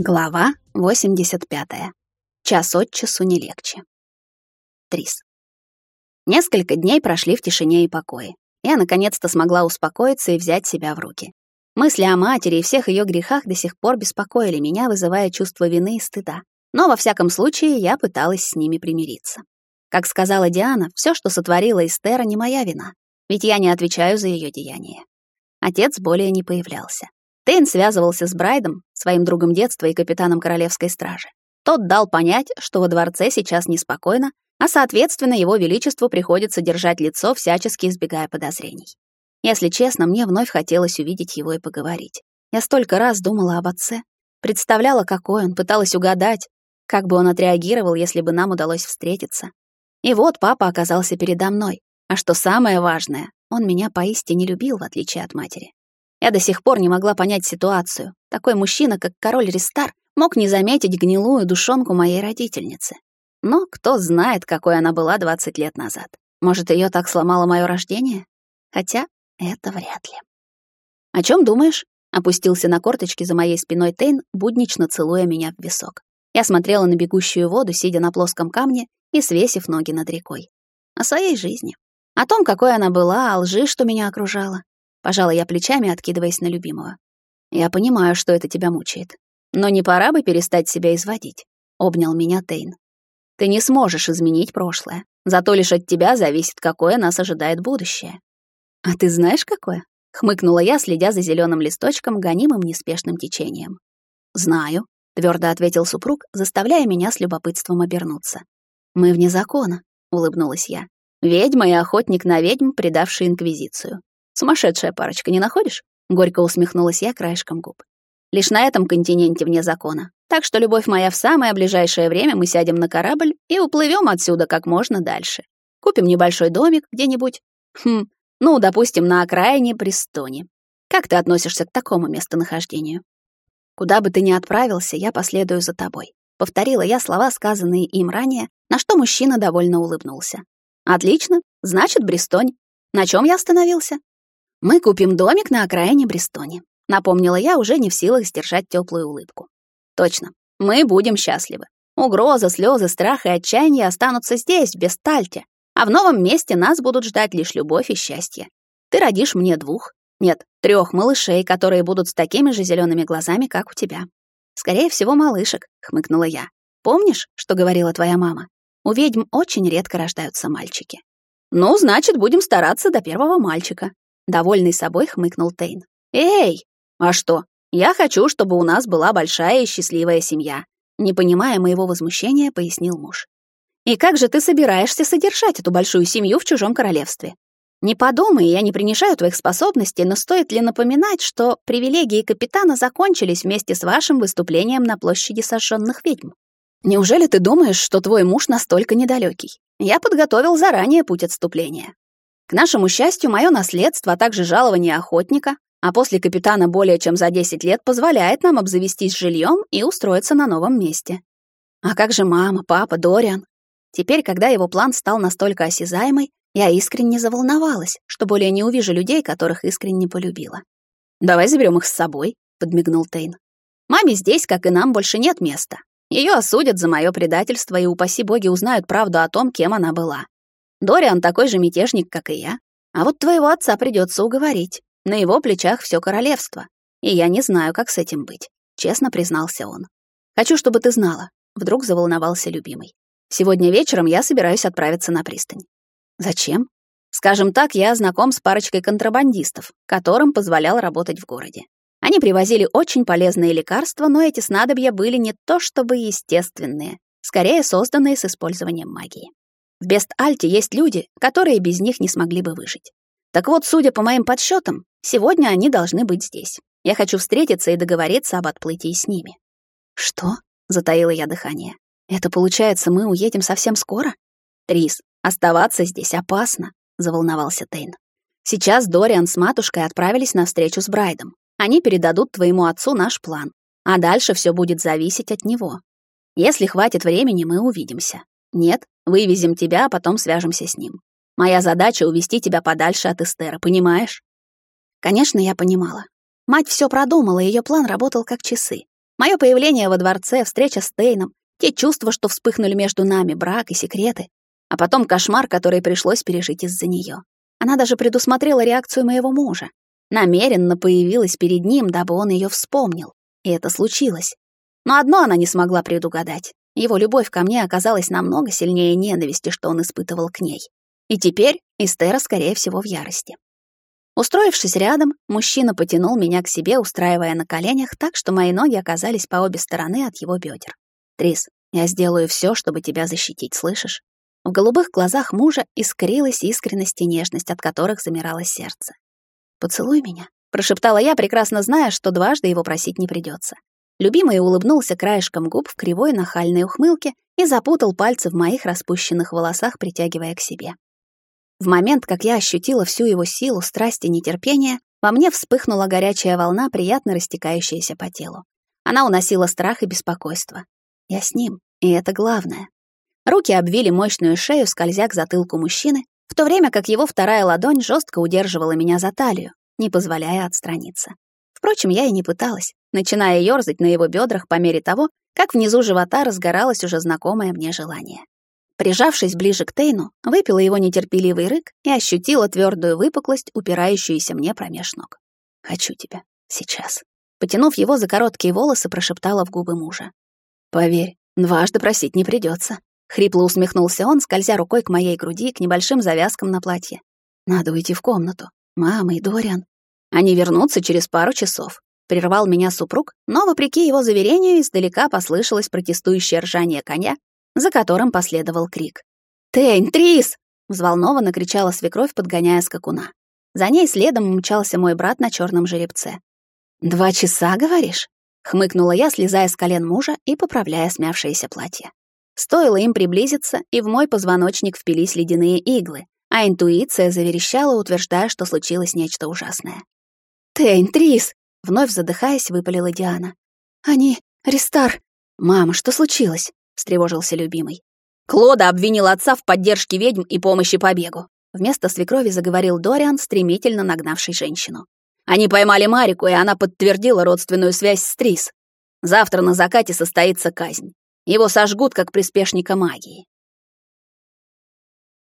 Глава 85. Час от часу не легче. Трис. Несколько дней прошли в тишине и покое. Я наконец-то смогла успокоиться и взять себя в руки. Мысли о матери и всех ее грехах до сих пор беспокоили меня, вызывая чувство вины и стыда. Но во всяком случае я пыталась с ними примириться. Как сказала Диана, все, что сотворила Эстера, не моя вина, ведь я не отвечаю за ее деяния. Отец более не появлялся. Тейн связывался с Брайдом, своим другом детства и капитаном королевской стражи. Тот дал понять, что во дворце сейчас неспокойно, а, соответственно, его величеству приходится держать лицо, всячески избегая подозрений. Если честно, мне вновь хотелось увидеть его и поговорить. Я столько раз думала об отце, представляла, какой он, пыталась угадать, как бы он отреагировал, если бы нам удалось встретиться. И вот папа оказался передо мной. А что самое важное, он меня поистине любил, в отличие от матери. Я до сих пор не могла понять ситуацию. Такой мужчина, как король Ристар, мог не заметить гнилую душонку моей родительницы. Но кто знает, какой она была 20 лет назад. Может, ее так сломало мое рождение? Хотя это вряд ли. «О чем думаешь?» — опустился на корточки за моей спиной Тейн, буднично целуя меня в висок. Я смотрела на бегущую воду, сидя на плоском камне и свесив ноги над рекой. О своей жизни. О том, какой она была, о лжи, что меня окружала. Пожала я плечами, откидываясь на любимого. Я понимаю, что это тебя мучает. Но не пора бы перестать себя изводить, обнял меня Тейн. Ты не сможешь изменить прошлое. Зато лишь от тебя зависит, какое нас ожидает будущее. А ты знаешь, какое? хмыкнула я, следя за зеленым листочком, гонимым неспешным течением. Знаю, твердо ответил супруг, заставляя меня с любопытством обернуться. Мы вне закона, улыбнулась я. Ведьма и охотник на ведьм, предавший инквизицию. Сумасшедшая парочка, не находишь? Горько усмехнулась я краешком губ. Лишь на этом континенте вне закона. Так что, любовь моя, в самое ближайшее время мы сядем на корабль и уплывем отсюда как можно дальше. Купим небольшой домик где-нибудь. Хм, ну, допустим, на окраине Бристони. Как ты относишься к такому местонахождению? Куда бы ты ни отправился, я последую за тобой. Повторила я слова, сказанные им ранее, на что мужчина довольно улыбнулся. Отлично, значит, Бристонь. На чем я остановился? Мы купим домик на окраине Бристони. Напомнила я, уже не в силах сдержать теплую улыбку. Точно, мы будем счастливы. Угроза, слезы, страх и отчаяние останутся здесь, в Бестальте, а в новом месте нас будут ждать лишь любовь и счастье. Ты родишь мне двух, нет, трех малышей, которые будут с такими же зелеными глазами, как у тебя. Скорее всего, малышек, хмыкнула я. Помнишь, что говорила твоя мама? У ведьм очень редко рождаются мальчики. Ну, значит, будем стараться до первого мальчика, Довольный собой хмыкнул Тейн. «Эй! А что? Я хочу, чтобы у нас была большая и счастливая семья», не понимая моего возмущения, пояснил муж. «И как же ты собираешься содержать эту большую семью в чужом королевстве? Не подумай, я не принижаю твоих способностей, но стоит ли напоминать, что привилегии капитана закончились вместе с вашим выступлением на площади сожженных ведьм? Неужели ты думаешь, что твой муж настолько недалекий? Я подготовил заранее путь отступления. К нашему счастью, мое наследство, а также жалование охотника, а после капитана более чем за 10 лет позволяет нам обзавестись жильем и устроиться на новом месте. А как же мама, папа, Дориан? Теперь, когда его план стал настолько осязаемый, я искренне заволновалась, что более не увижу людей, которых искренне полюбила. «Давай заберем их с собой», — подмигнул Тейн. «Маме здесь, как и нам, больше нет места. Ее осудят за мое предательство и, упаси боги, узнают правду о том, кем она была. Дориан такой же мятежник, как и я. А вот твоего отца придется уговорить. На его плечах все королевство. И я не знаю, как с этим быть», — честно признался он. «Хочу, чтобы ты знала», — вдруг заволновался любимый. «Сегодня вечером я собираюсь отправиться на пристань». «Зачем?» «Скажем так, я знаком с парочкой контрабандистов, которым позволял работать в городе. Они привозили очень полезные лекарства, но эти снадобья были не то чтобы естественные, скорее созданные с использованием магии. В Бест-Альте есть люди, которые без них не смогли бы выжить. Так вот, судя по моим подсчетам, сегодня они должны быть здесь. Я хочу встретиться и договориться об отплытии с ними. Что? Затаила я дыхание. Это получается, мы уедем совсем скоро? Трис, оставаться здесь опасно, заволновался Тейн. Сейчас Дориан с матушкой отправились на встречу с Брайдом. Они передадут твоему отцу наш план, а дальше все будет зависеть от него. Если хватит времени, мы увидимся. Нет, вывезем тебя, а потом свяжемся с ним. Моя задача — увести тебя подальше от Эстера, понимаешь? Конечно, я понимала. Мать все продумала, ее план работал как часы. Мое появление во дворце, встреча с Тейном, те чувства, что вспыхнули между нами, брак и секреты, а потом кошмар, который пришлось пережить из-за нее. Она даже предусмотрела реакцию моего мужа. Намеренно появилась перед ним, дабы он ее вспомнил. И это случилось. Но одно она не смогла предугадать. Его любовь ко мне оказалась намного сильнее ненависти, что он испытывал к ней. И теперь Эстера, скорее всего, в ярости. Устроившись рядом, мужчина потянул меня к себе, устраивая на коленях так, что мои ноги оказались по обе стороны от его бедер. «Трис, я сделаю все, чтобы тебя защитить, слышишь?» В голубых глазах мужа искрилась искренность и нежность, от которых замирало сердце. «Поцелуй меня», — прошептала я, прекрасно зная, что дважды его просить не придется. Любимый улыбнулся краешком губ в кривой нахальной ухмылке и запутал пальцы в моих распущенных волосах, притягивая к себе. В момент, как я ощутила всю его силу, страсть и нетерпение, во мне вспыхнула горячая волна, приятно растекающаяся по телу. Она уносила страх и беспокойство. Я с ним, и это главное. Руки обвили мощную шею, скользя к затылку мужчины, в то время как его вторая ладонь жестко удерживала меня за талию, не позволяя отстраниться. Впрочем, я и не пыталась, начиная ёрзать на его бедрах по мере того, как внизу живота разгоралось уже знакомое мне желание. Прижавшись ближе к Тейну, выпила его нетерпеливый рык и ощутила твердую выпуклость, упирающуюся мне промеж ног. «Хочу тебя. Сейчас». Потянув его за короткие волосы, прошептала в губы мужа. «Поверь, дважды просить не придется. Хрипло усмехнулся он, скользя рукой к моей груди, к небольшим завязкам на платье. «Надо уйти в комнату. Мама и Дориан. Они вернутся через пару часов». Прервал меня супруг, но, вопреки его заверению, издалека послышалось протестующее ржание коня, за которым последовал крик. «Тейн, Трис!» — взволнованно кричала свекровь, подгоняя скакуна. За ней следом мчался мой брат на черном жеребце. «Два часа, говоришь?» — хмыкнула я, слезая с колен мужа и поправляя смявшееся платье. Стоило им приблизиться, и в мой позвоночник впились ледяные иглы, а интуиция заверещала, утверждая, что случилось нечто ужасное. «Тейн, Трис!» — вновь задыхаясь, выпалила Диана. «Они... Ристар...» «Мама, что случилось?» — встревожился любимый. Клода обвинил отца в поддержке ведьм и помощи побегу. Вместо свекрови заговорил Дориан, стремительно нагнавший женщину. Они поймали Марику, и она подтвердила родственную связь с Трис. Завтра на закате состоится казнь. Его сожгут как приспешника магии.